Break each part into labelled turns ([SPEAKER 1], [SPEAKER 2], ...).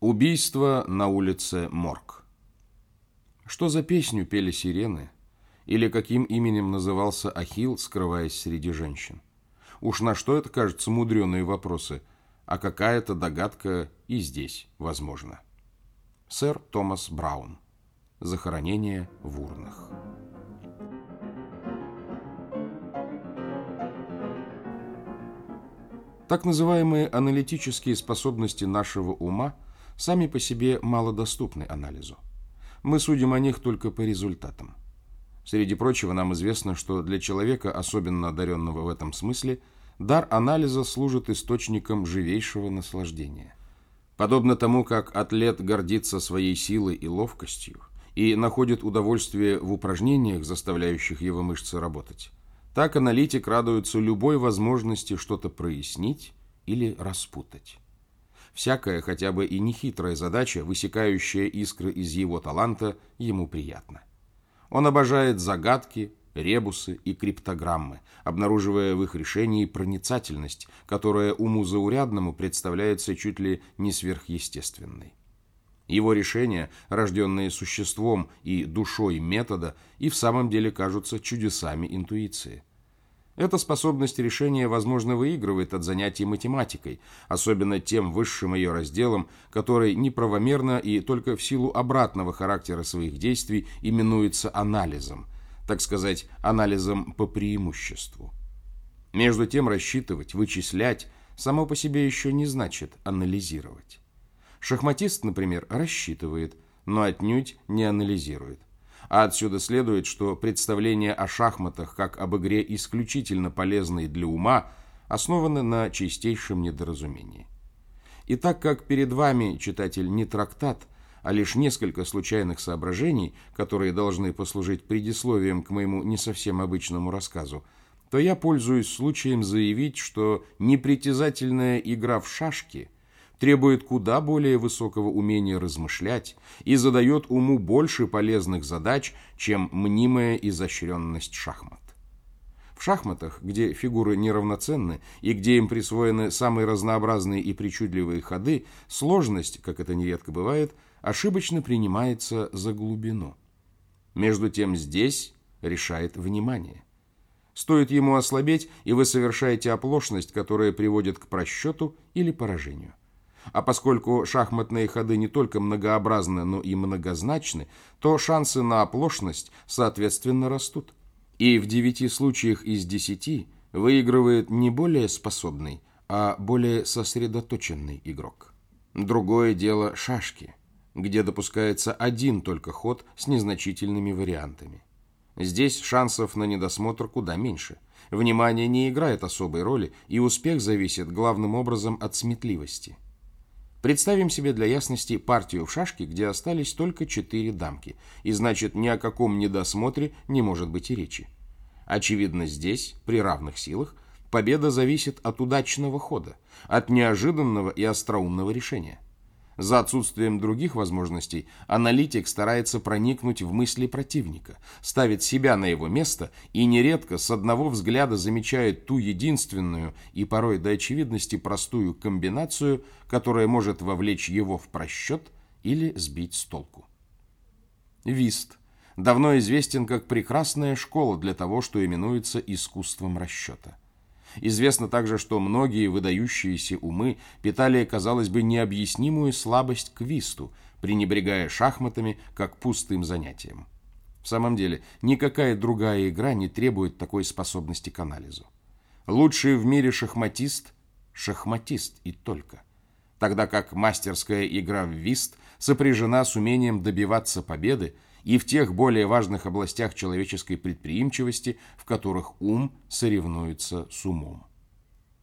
[SPEAKER 1] Убийство на улице Морг. Что за песню пели сирены? Или каким именем назывался Ахилл, скрываясь среди женщин? Уж на что это кажется мудреные вопросы, а какая-то догадка и здесь возможна. Сэр Томас Браун. Захоронение в урнах. Так называемые аналитические способности нашего ума сами по себе малодоступны анализу. Мы судим о них только по результатам. Среди прочего, нам известно, что для человека, особенно одаренного в этом смысле, дар анализа служит источником живейшего наслаждения. Подобно тому, как атлет гордится своей силой и ловкостью и находит удовольствие в упражнениях, заставляющих его мышцы работать, так аналитик радуется любой возможности что-то прояснить или распутать. Всякая, хотя бы и нехитрая задача, высекающая искры из его таланта, ему приятна. Он обожает загадки, ребусы и криптограммы, обнаруживая в их решении проницательность, которая уму заурядному представляется чуть ли не сверхъестественной. Его решения, рожденные существом и душой метода, и в самом деле кажутся чудесами интуиции. Эта способность решения, возможно, выигрывает от занятий математикой, особенно тем высшим ее разделом, который неправомерно и только в силу обратного характера своих действий именуется анализом, так сказать, анализом по преимуществу. Между тем рассчитывать, вычислять само по себе еще не значит анализировать. Шахматист, например, рассчитывает, но отнюдь не анализирует. А отсюда следует, что представление о шахматах как об игре исключительно полезной для ума основано на чистейшем недоразумении. И так как перед вами, читатель, не трактат, а лишь несколько случайных соображений, которые должны послужить предисловием к моему не совсем обычному рассказу, то я пользуюсь случаем заявить, что непритязательная игра в шашки – требует куда более высокого умения размышлять и задает уму больше полезных задач, чем мнимая изощренность шахмат. В шахматах, где фигуры неравноценны и где им присвоены самые разнообразные и причудливые ходы, сложность, как это нередко бывает, ошибочно принимается за глубину. Между тем здесь решает внимание. Стоит ему ослабеть, и вы совершаете оплошность, которая приводит к просчету или поражению. А поскольку шахматные ходы не только многообразны, но и многозначны, то шансы на оплошность, соответственно, растут. И в девяти случаях из десяти выигрывает не более способный, а более сосредоточенный игрок. Другое дело шашки, где допускается один только ход с незначительными вариантами. Здесь шансов на недосмотр куда меньше. Внимание не играет особой роли, и успех зависит главным образом от сметливости – Представим себе для ясности партию в шашки, где остались только четыре дамки, и значит ни о каком недосмотре не может быть и речи. Очевидно, здесь, при равных силах, победа зависит от удачного хода, от неожиданного и остроумного решения. За отсутствием других возможностей аналитик старается проникнуть в мысли противника, ставит себя на его место и нередко с одного взгляда замечает ту единственную и порой до очевидности простую комбинацию, которая может вовлечь его в просчет или сбить с толку. Вист давно известен как прекрасная школа для того, что именуется искусством расчета. Известно также, что многие выдающиеся умы питали, казалось бы, необъяснимую слабость к висту, пренебрегая шахматами как пустым занятием. В самом деле, никакая другая игра не требует такой способности к анализу. Лучший в мире шахматист – шахматист и только. Тогда как мастерская игра в вист сопряжена с умением добиваться победы – и в тех более важных областях человеческой предприимчивости, в которых ум соревнуется с умом.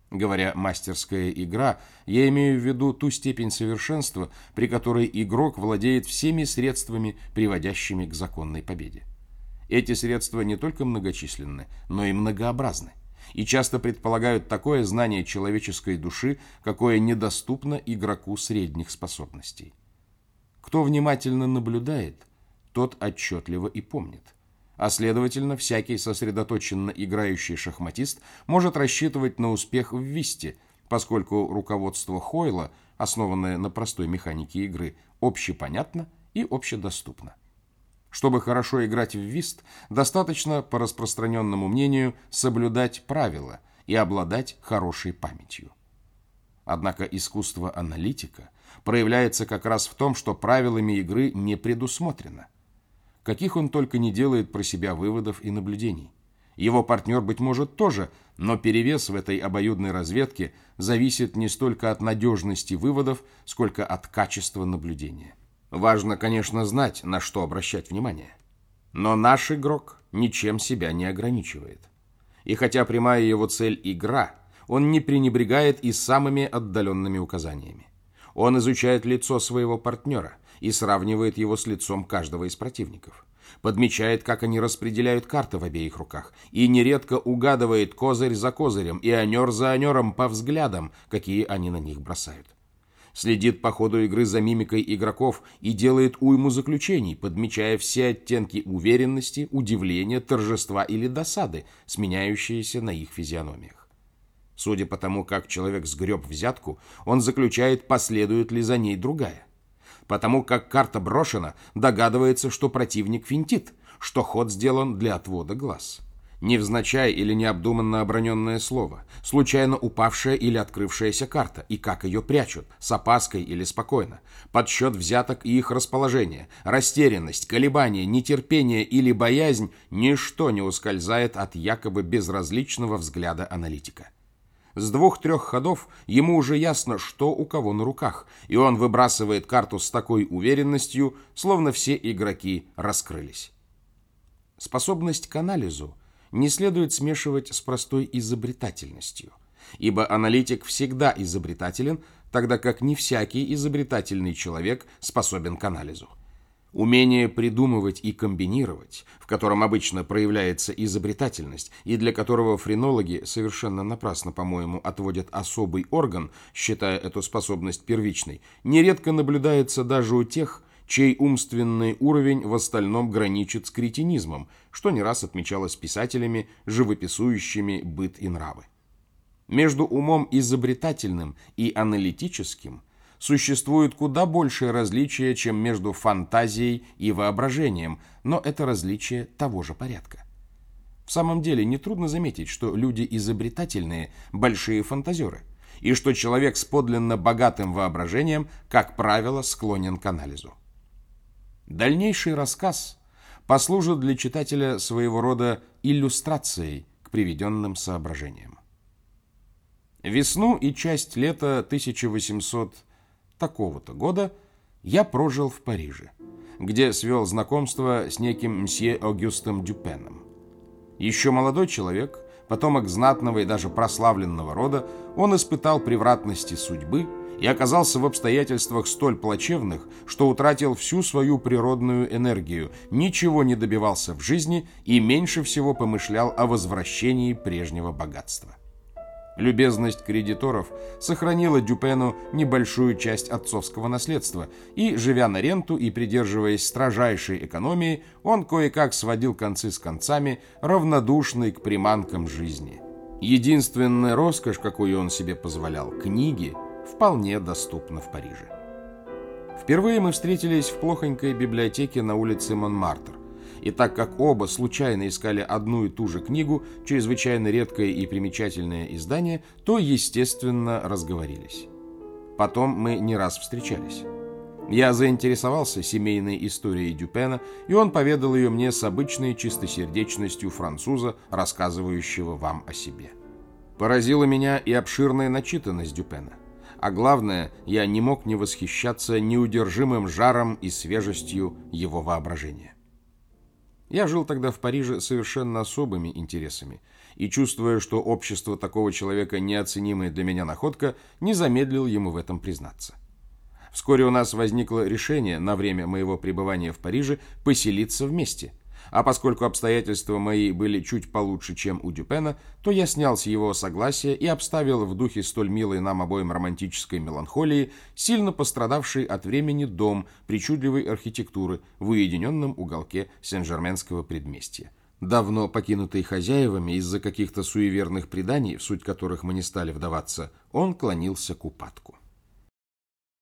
[SPEAKER 1] Говоря «мастерская игра», я имею в виду ту степень совершенства, при которой игрок владеет всеми средствами, приводящими к законной победе. Эти средства не только многочисленны, но и многообразны, и часто предполагают такое знание человеческой души, какое недоступно игроку средних способностей. Кто внимательно наблюдает, тот отчетливо и помнит. А следовательно, всякий сосредоточенно играющий шахматист может рассчитывать на успех в висте, поскольку руководство Хойла, основанное на простой механике игры, общепонятно и общедоступно. Чтобы хорошо играть в вист, достаточно, по распространенному мнению, соблюдать правила и обладать хорошей памятью. Однако искусство аналитика проявляется как раз в том, что правилами игры не предусмотрено. Каких он только не делает про себя выводов и наблюдений. Его партнер, быть может, тоже, но перевес в этой обоюдной разведке зависит не столько от надежности выводов, сколько от качества наблюдения. Важно, конечно, знать, на что обращать внимание. Но наш игрок ничем себя не ограничивает. И хотя прямая его цель – игра, он не пренебрегает и самыми отдаленными указаниями. Он изучает лицо своего партнера и сравнивает его с лицом каждого из противников подмечает, как они распределяют карты в обеих руках, и нередко угадывает козырь за козырем и анер за анером по взглядам, какие они на них бросают. Следит по ходу игры за мимикой игроков и делает уйму заключений, подмечая все оттенки уверенности, удивления, торжества или досады, сменяющиеся на их физиономиях. Судя по тому, как человек сгреб взятку, он заключает, последует ли за ней другая потому как карта брошена, догадывается, что противник финтит, что ход сделан для отвода глаз. Невзначай или необдуманно оброненное слово, случайно упавшая или открывшаяся карта, и как ее прячут, с опаской или спокойно, подсчет взяток и их расположение, растерянность, колебание, нетерпение или боязнь – ничто не ускользает от якобы безразличного взгляда аналитика. С двух-трех ходов ему уже ясно, что у кого на руках, и он выбрасывает карту с такой уверенностью, словно все игроки раскрылись. Способность к анализу не следует смешивать с простой изобретательностью, ибо аналитик всегда изобретателен, тогда как не всякий изобретательный человек способен к анализу. Умение придумывать и комбинировать, в котором обычно проявляется изобретательность, и для которого френологи совершенно напрасно, по-моему, отводят особый орган, считая эту способность первичной, нередко наблюдается даже у тех, чей умственный уровень в остальном граничит с кретинизмом, что не раз отмечалось писателями, живописующими быт и нравы. Между умом изобретательным и аналитическим существует куда большее различие, чем между фантазией и воображением, но это различие того же порядка. В самом деле нетрудно заметить, что люди изобретательные – большие фантазеры, и что человек с подлинно богатым воображением, как правило, склонен к анализу. Дальнейший рассказ послужит для читателя своего рода иллюстрацией к приведенным соображениям. Весну и часть лета 1800 такого-то года я прожил в Париже, где свел знакомство с неким мсье Огюстом Дюпеном. Еще молодой человек, потомок знатного и даже прославленного рода, он испытал превратности судьбы и оказался в обстоятельствах столь плачевных, что утратил всю свою природную энергию, ничего не добивался в жизни и меньше всего помышлял о возвращении прежнего богатства. Любезность кредиторов сохранила Дюпену небольшую часть отцовского наследства, и, живя на ренту и придерживаясь строжайшей экономии, он кое-как сводил концы с концами, равнодушный к приманкам жизни. Единственная роскошь, какую он себе позволял, книги, вполне доступна в Париже. Впервые мы встретились в плохонькой библиотеке на улице Монмартр. И так как оба случайно искали одну и ту же книгу, чрезвычайно редкое и примечательное издание, то, естественно, разговорились. Потом мы не раз встречались. Я заинтересовался семейной историей Дюпена, и он поведал ее мне с обычной чистосердечностью француза, рассказывающего вам о себе. Поразила меня и обширная начитанность Дюпена. А главное, я не мог не восхищаться неудержимым жаром и свежестью его воображения. Я жил тогда в Париже совершенно особыми интересами, и, чувствуя, что общество такого человека неоценимая для меня находка, не замедлил ему в этом признаться. Вскоре у нас возникло решение на время моего пребывания в Париже поселиться вместе – а поскольку обстоятельства мои были чуть получше, чем у Дюпена, то я снял с его согласия и обставил в духе столь милой нам обоим романтической меланхолии сильно пострадавший от времени дом причудливой архитектуры в уединенном уголке Сен-Жерменского предместья. Давно покинутый хозяевами из-за каких-то суеверных преданий, в суть которых мы не стали вдаваться, он клонился к упадку.